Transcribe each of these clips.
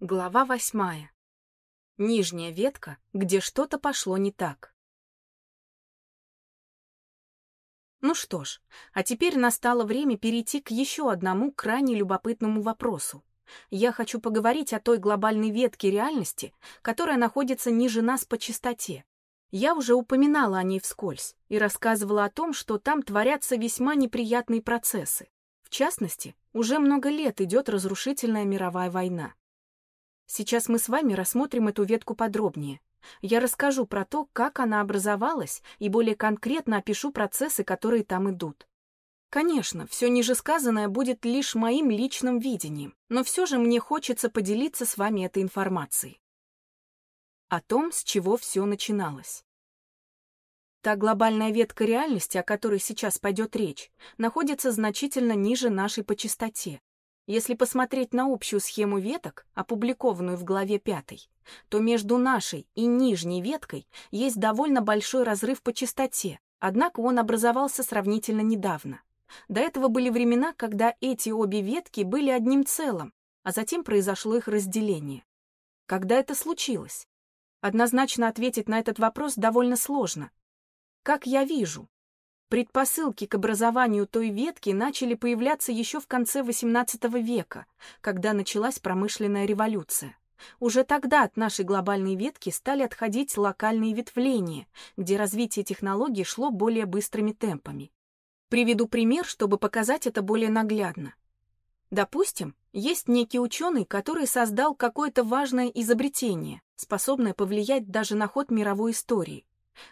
Глава восьмая. Нижняя ветка, где что-то пошло не так. Ну что ж, а теперь настало время перейти к еще одному крайне любопытному вопросу. Я хочу поговорить о той глобальной ветке реальности, которая находится ниже нас по частоте. Я уже упоминала о ней вскользь и рассказывала о том, что там творятся весьма неприятные процессы. В частности, уже много лет идет разрушительная мировая война. Сейчас мы с вами рассмотрим эту ветку подробнее. Я расскажу про то, как она образовалась, и более конкретно опишу процессы, которые там идут. Конечно, все нижесказанное будет лишь моим личным видением, но все же мне хочется поделиться с вами этой информацией. О том, с чего все начиналось. Та глобальная ветка реальности, о которой сейчас пойдет речь, находится значительно ниже нашей по частоте, если посмотреть на общую схему веток, опубликованную в главе 5, то между нашей и нижней веткой есть довольно большой разрыв по частоте, однако он образовался сравнительно недавно. До этого были времена, когда эти обе ветки были одним целым, а затем произошло их разделение. Когда это случилось? Однозначно ответить на этот вопрос довольно сложно. Как я вижу, Предпосылки к образованию той ветки начали появляться еще в конце XVIII века, когда началась промышленная революция. Уже тогда от нашей глобальной ветки стали отходить локальные ветвления, где развитие технологий шло более быстрыми темпами. Приведу пример, чтобы показать это более наглядно. Допустим, есть некий ученый, который создал какое-то важное изобретение, способное повлиять даже на ход мировой истории.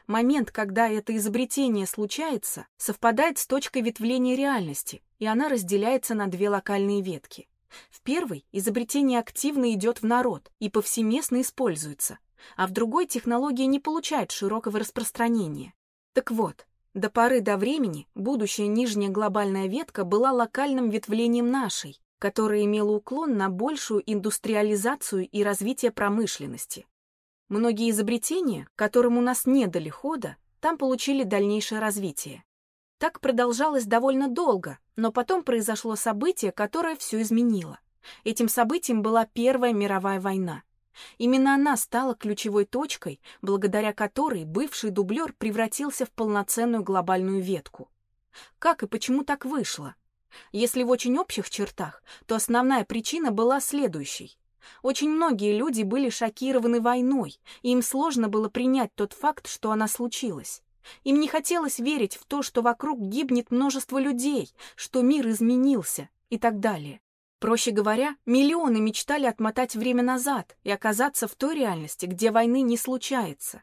Момент, когда это изобретение случается, совпадает с точкой ветвления реальности, и она разделяется на две локальные ветки. В первой изобретение активно идет в народ и повсеместно используется, а в другой технология не получает широкого распространения. Так вот, до поры до времени будущая нижняя глобальная ветка была локальным ветвлением нашей, которая имела уклон на большую индустриализацию и развитие промышленности. Многие изобретения, которым у нас не дали хода, там получили дальнейшее развитие. Так продолжалось довольно долго, но потом произошло событие, которое все изменило. Этим событием была Первая мировая война. Именно она стала ключевой точкой, благодаря которой бывший дублер превратился в полноценную глобальную ветку. Как и почему так вышло? Если в очень общих чертах, то основная причина была следующей. Очень многие люди были шокированы войной, и им сложно было принять тот факт, что она случилась. Им не хотелось верить в то, что вокруг гибнет множество людей, что мир изменился и так далее. Проще говоря, миллионы мечтали отмотать время назад и оказаться в той реальности, где войны не случается.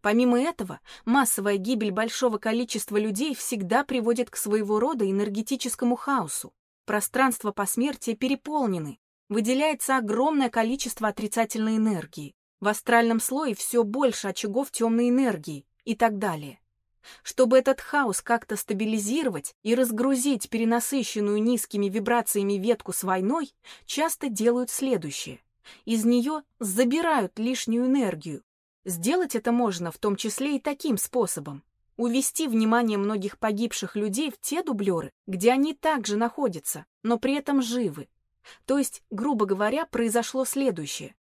Помимо этого, массовая гибель большого количества людей всегда приводит к своего рода энергетическому хаосу. Пространства посмертия переполнены, выделяется огромное количество отрицательной энергии. В астральном слое все больше очагов темной энергии и так далее. Чтобы этот хаос как-то стабилизировать и разгрузить перенасыщенную низкими вибрациями ветку с войной, часто делают следующее. Из нее забирают лишнюю энергию. Сделать это можно в том числе и таким способом. Увести внимание многих погибших людей в те дублеры, где они также находятся, но при этом живы, то есть, грубо говоря, произошло следующее.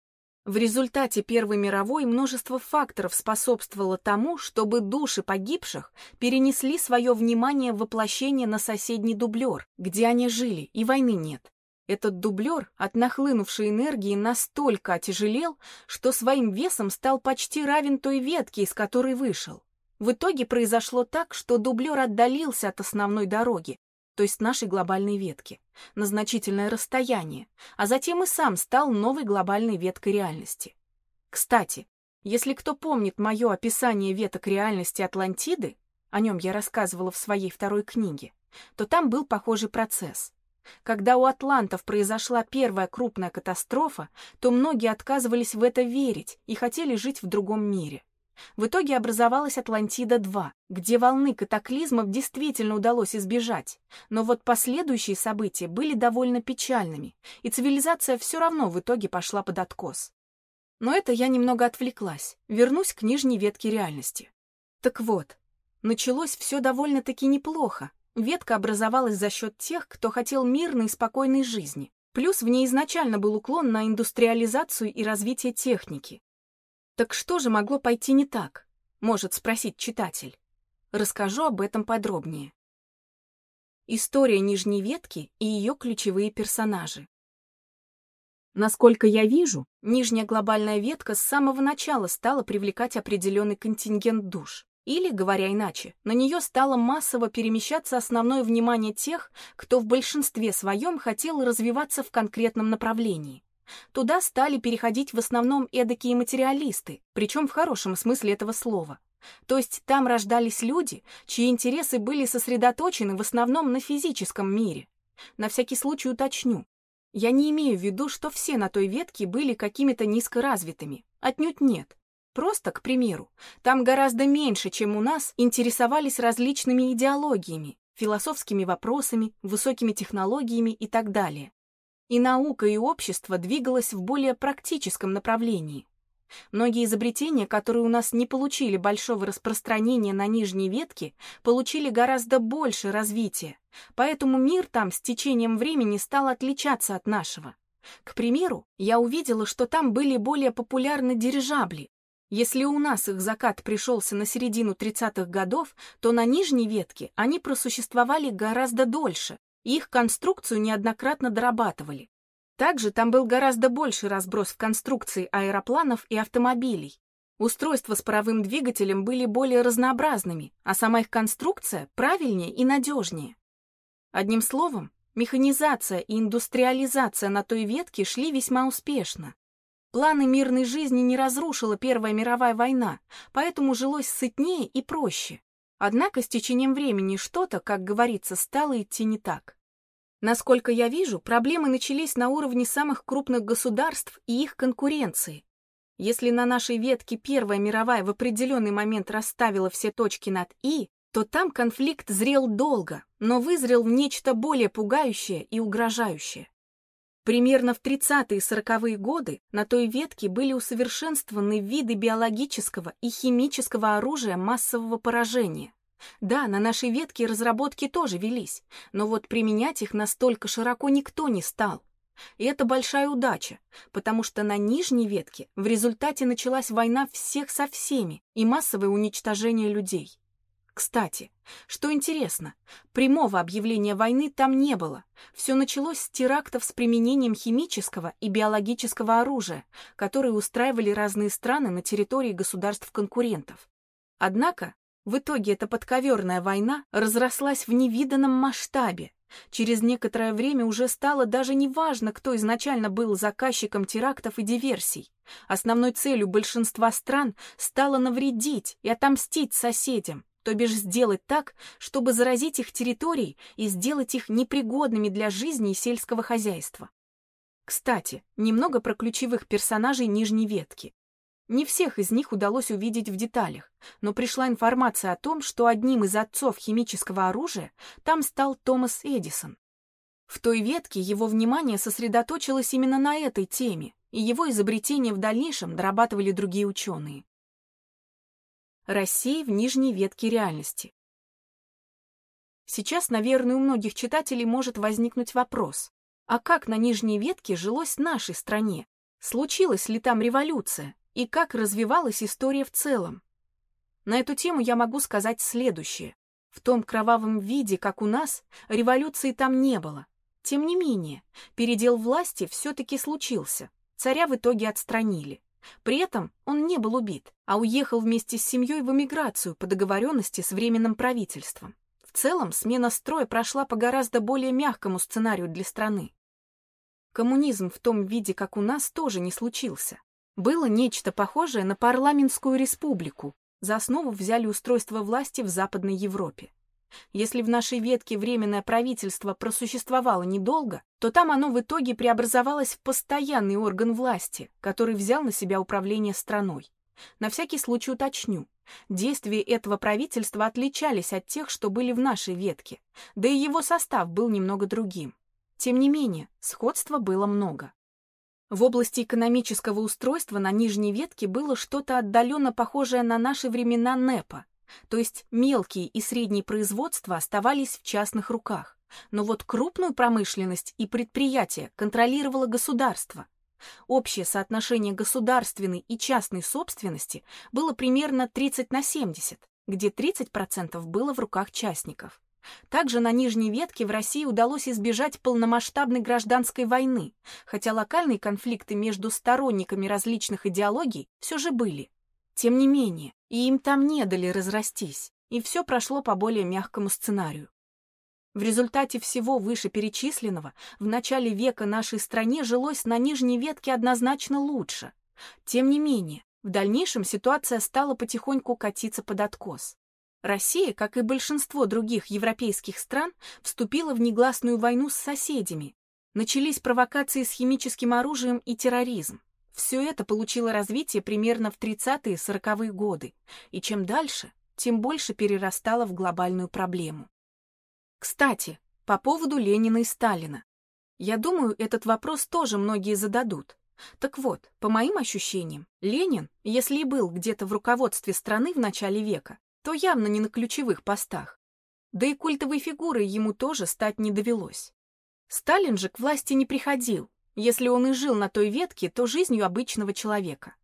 В результате Первой мировой множество факторов способствовало тому, чтобы души погибших перенесли свое внимание в воплощение на соседний дублер, где они жили, и войны нет. Этот дублер от нахлынувшей энергии настолько отяжелел, что своим весом стал почти равен той ветке, из которой вышел. В итоге произошло так, что дублер отдалился от основной дороги, то есть нашей глобальной ветки, на значительное расстояние, а затем и сам стал новой глобальной веткой реальности. Кстати, если кто помнит мое описание веток реальности Атлантиды, о нем я рассказывала в своей второй книге, то там был похожий процесс. Когда у атлантов произошла первая крупная катастрофа, то многие отказывались в это верить и хотели жить в другом мире. В итоге образовалась Атлантида-2, где волны катаклизмов действительно удалось избежать, но вот последующие события были довольно печальными, и цивилизация все равно в итоге пошла под откос. Но это я немного отвлеклась, вернусь к нижней ветке реальности. Так вот, началось все довольно-таки неплохо. Ветка образовалась за счет тех, кто хотел мирной и спокойной жизни, Плюс в ней изначально был уклон на индустриализацию и развитие техники. Так что же могло пойти не так? Может спросить читатель. Расскажу об этом подробнее. История Нижней Ветки и ее ключевые персонажи. Насколько я вижу, нижняя глобальная ветка с самого начала стала привлекать определенный контингент душ. Или, говоря иначе, на нее стало массово перемещаться основное внимание тех, кто в большинстве своем хотел развиваться в конкретном направлении. Туда стали переходить в основном эдакие материалисты, причем в хорошем смысле этого слова. То есть там рождались люди, чьи интересы были сосредоточены в основном на физическом мире. На всякий случай уточню. Я не имею в виду, что все на той ветке были какими-то низкоразвитыми. Отнюдь нет. Просто, к примеру, там гораздо меньше, чем у нас, интересовались различными идеологиями, философскими вопросами, высокими технологиями и так далее. И наука, и общество двигалось в более практическом направлении. Многие изобретения, которые у нас не получили большого распространения на нижней ветке, получили гораздо больше развития, поэтому мир там с течением времени стал отличаться от нашего. К примеру, я увидела, что там были более популярны дирижабли, если у нас их закат пришелся на середину 30-х годов, то на нижней ветке они просуществовали гораздо дольше, их конструкцию неоднократно дорабатывали. Также там был гораздо больше разброс в конструкции аэропланов и автомобилей. Устройства с паровым двигателем были более разнообразными, а сама их конструкция правильнее и надежнее. Одним словом, механизация и индустриализация на той ветке шли весьма успешно. Планы мирной жизни не разрушила Первая мировая война, поэтому жилось сытнее и проще. Однако с течением времени что-то, как говорится, стало идти не так. Насколько я вижу, проблемы начались на уровне самых крупных государств и их конкуренции. Если на нашей ветке Первая мировая в определенный момент расставила все точки над «и», то там конфликт зрел долго, но вызрел в нечто более пугающее и угрожающее. Примерно в 30-е и 40-е годы на той ветке были усовершенствованы виды биологического и химического оружия массового поражения. Да, на нашей ветке разработки тоже велись, но вот применять их настолько широко никто не стал. И это большая удача, потому что на нижней ветке в результате началась война всех со всеми и массовое уничтожение людей. Кстати, что интересно, прямого объявления войны там не было. Все началось с терактов с применением химического и биологического оружия, которые устраивали разные страны на территории государств-конкурентов. Однако, в итоге эта подковерная война разрослась в невиданном масштабе. Через некоторое время уже стало даже неважно, кто изначально был заказчиком терактов и диверсий. Основной целью большинства стран стало навредить и отомстить соседям, то бишь сделать так, чтобы заразить их территории и сделать их непригодными для жизни и сельского хозяйства. Кстати, немного про ключевых персонажей нижней ветки. Не всех из них удалось увидеть в деталях, но пришла информация о том, что одним из отцов химического оружия там стал Томас Эдисон. В той ветке его внимание сосредоточилось именно на этой теме, и его изобретения в дальнейшем дорабатывали другие ученые. Россия в нижней ветке реальности. Сейчас, наверное, у многих читателей может возникнуть вопрос, а как на нижней ветке жилось нашей стране? Случилась ли там революция? И как развивалась история в целом? На эту тему я могу сказать следующее. В том кровавом виде, как у нас, революции там не было. Тем не менее, передел власти все-таки случился. Царя в итоге отстранили. При этом он не был убит, а уехал вместе с семьей в эмиграцию по договоренности с Временным правительством. В целом, смена строя прошла по гораздо более мягкому сценарию для страны. Коммунизм в том виде, как у нас, тоже не случился. Было нечто похожее на парламентскую республику. За основу взяли устройство власти в Западной Европе. Если в нашей ветке Временное правительство просуществовало недолго, то там оно в итоге преобразовалось в постоянный орган власти, который взял на себя управление страной. На всякий случай уточню. Действия этого правительства отличались от тех, что были в нашей ветке, да и его состав был немного другим. Тем не менее, сходства было много. В области экономического устройства на нижней ветке было что-то отдаленно похожее на наши времена НЭПа, то есть мелкие и средние производства оставались в частных руках, Но вот крупную промышленность и предприятия контролировало государство. Общее соотношение государственной и частной собственности было примерно 30 на 70, где 30% было в руках частников. Также на нижней ветке в России удалось избежать полномасштабной гражданской войны, хотя локальные конфликты между сторонниками различных идеологий все же были. Тем не менее, и им там не дали разрастись, и все прошло по более мягкому сценарию. В результате всего вышеперечисленного в начале века нашей стране жилось на нижней ветке однозначно лучше. Тем не менее, в дальнейшем ситуация стала потихоньку катиться под откос. Россия, как и большинство других европейских стран, вступила в негласную войну с соседями. Начались провокации с химическим оружием и терроризм. Все это получило развитие примерно в 30-40-е годы, и чем дальше, тем больше перерастало в глобальную проблему. Кстати, по поводу Ленина и Сталина. Я думаю, этот вопрос тоже многие зададут. Так вот, по моим ощущениям, Ленин, если и был где-то в руководстве страны в начале века, то явно не на ключевых постах. Да и культовой фигурой ему тоже стать не довелось. Сталин же к власти не приходил. Если он и жил на той ветке, то жизнью обычного человека.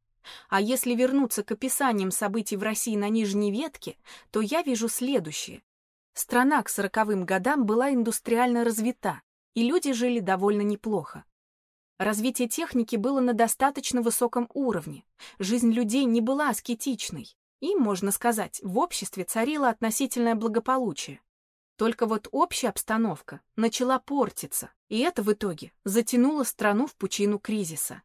А если вернуться к описаниям событий в России на нижней ветке, то я вижу следующее. Страна к сороковым годам была индустриально развита, и люди жили довольно неплохо. Развитие техники было на достаточно высоком уровне, жизнь людей не была аскетичной, и, можно сказать, в обществе царило относительное благополучие. Только вот общая обстановка начала портиться, и это в итоге затянуло страну в пучину кризиса.